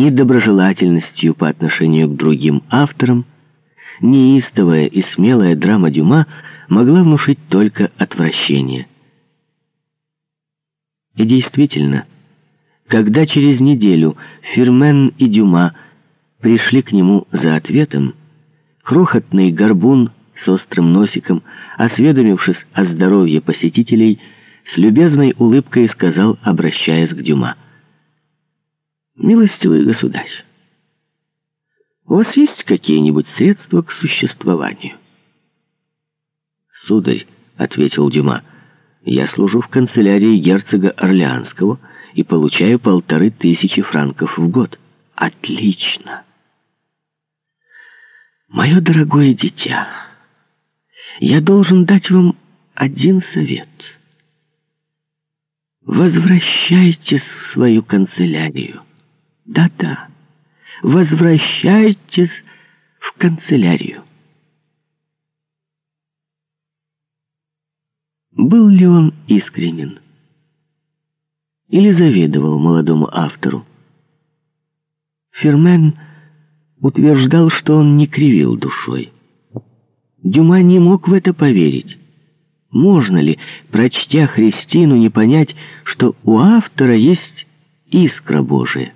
ни доброжелательностью по отношению к другим авторам, неистовая и смелая драма Дюма могла внушить только отвращение. И действительно, когда через неделю Фермен и Дюма пришли к нему за ответом, крохотный горбун с острым носиком, осведомившись о здоровье посетителей, с любезной улыбкой сказал, обращаясь к Дюма. «Милостивый государь, у вас есть какие-нибудь средства к существованию?» «Сударь», — ответил Дюма, — «я служу в канцелярии герцога Орлеанского и получаю полторы тысячи франков в год». «Отлично!» «Мое дорогое дитя, я должен дать вам один совет. Возвращайтесь в свою канцелярию. Да-да, возвращайтесь в канцелярию». Был ли он искренен? Или заведовал молодому автору? Фермен утверждал, что он не кривил душой. Дюма не мог в это поверить. Можно ли, прочтя Христину, не понять, что у автора есть искра Божия?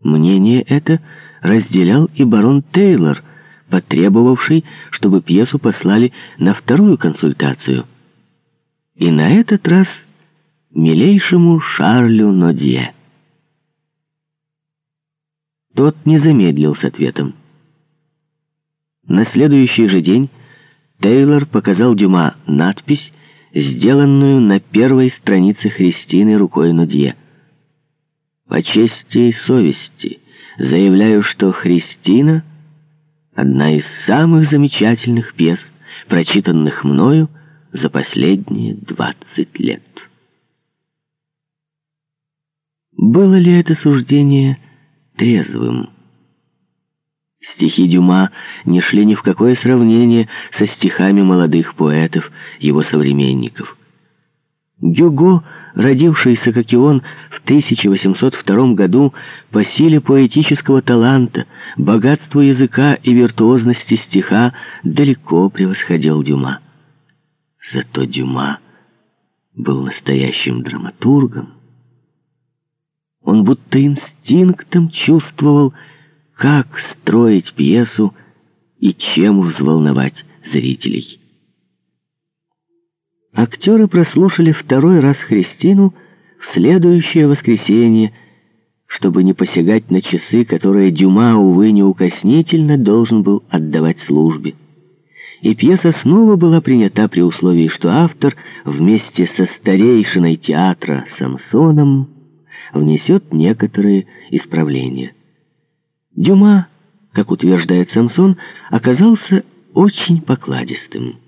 Мнение это разделял и барон Тейлор, потребовавший, чтобы пьесу послали на вторую консультацию. И на этот раз милейшему Шарлю Нодье. Тот не замедлил с ответом. На следующий же день Тейлор показал Дюма надпись, сделанную на первой странице Христины рукой Нудье. «По чести и совести заявляю, что Христина — одна из самых замечательных пьес, прочитанных мною за последние двадцать лет». Было ли это суждение трезвым. Стихи Дюма не шли ни в какое сравнение со стихами молодых поэтов, его современников. Гюго, родившийся, как и он, в 1802 году, по силе поэтического таланта, богатству языка и виртуозности стиха далеко превосходил Дюма. Зато Дюма был настоящим драматургом, он будто инстинктом чувствовал, как строить пьесу и чем взволновать зрителей. Актеры прослушали второй раз Христину в следующее воскресенье, чтобы не посягать на часы, которые Дюма, увы, неукоснительно должен был отдавать службе. И пьеса снова была принята при условии, что автор вместе со старейшиной театра Самсоном внесет некоторые исправления. Дюма, как утверждает Самсон, оказался очень покладистым.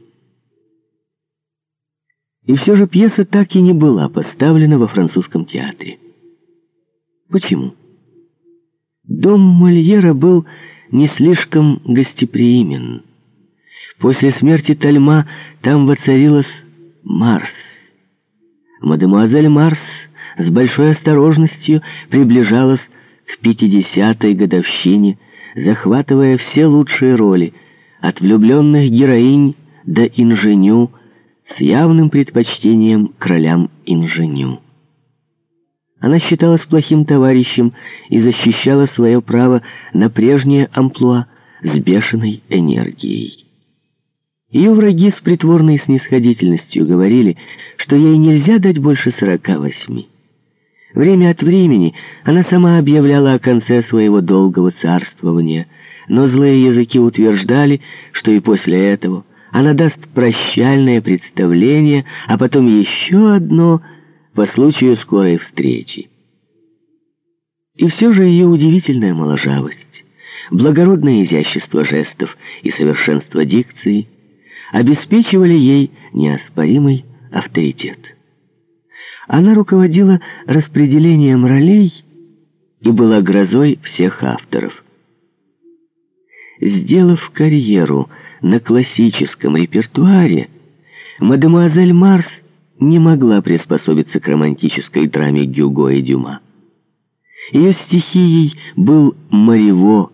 И все же пьеса так и не была поставлена во французском театре. Почему? Дом Мольера был не слишком гостеприимен. После смерти Тальма там воцарилась Марс. Мадемуазель Марс с большой осторожностью приближалась к 50-й годовщине, захватывая все лучшие роли, от влюбленных героинь до инженю, с явным предпочтением к ролям-инженю. Она считалась плохим товарищем и защищала свое право на прежнее амплуа с бешеной энергией. Ее враги с притворной снисходительностью говорили, что ей нельзя дать больше сорока восьми. Время от времени она сама объявляла о конце своего долгого царствования, но злые языки утверждали, что и после этого она даст прощальное представление, а потом еще одно по случаю скорой встречи. И все же ее удивительная моложавость, благородное изящество жестов и совершенство дикции обеспечивали ей неоспоримый авторитет. Она руководила распределением ролей и была грозой всех авторов. Сделав карьеру на классическом репертуаре, мадемуазель Марс не могла приспособиться к романтической драме Гюго и Дюма. Ее стихией был Марево,